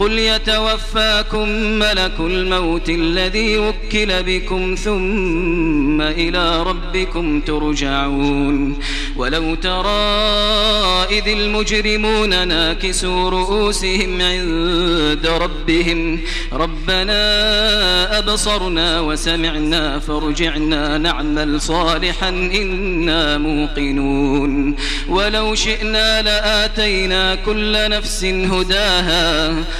قل يتوفاكم ملك الموت الذي وكل بكم ثم إلى ربكم ترجعون. ولو ترى إذ المجرمون ناكسوا رؤوسهم عند ربهم ربنا أبصرنا وسمعنا فرجعنا نعمل صالحا إنا موقنون. ولو شئنا لآتينا كل نفس هداها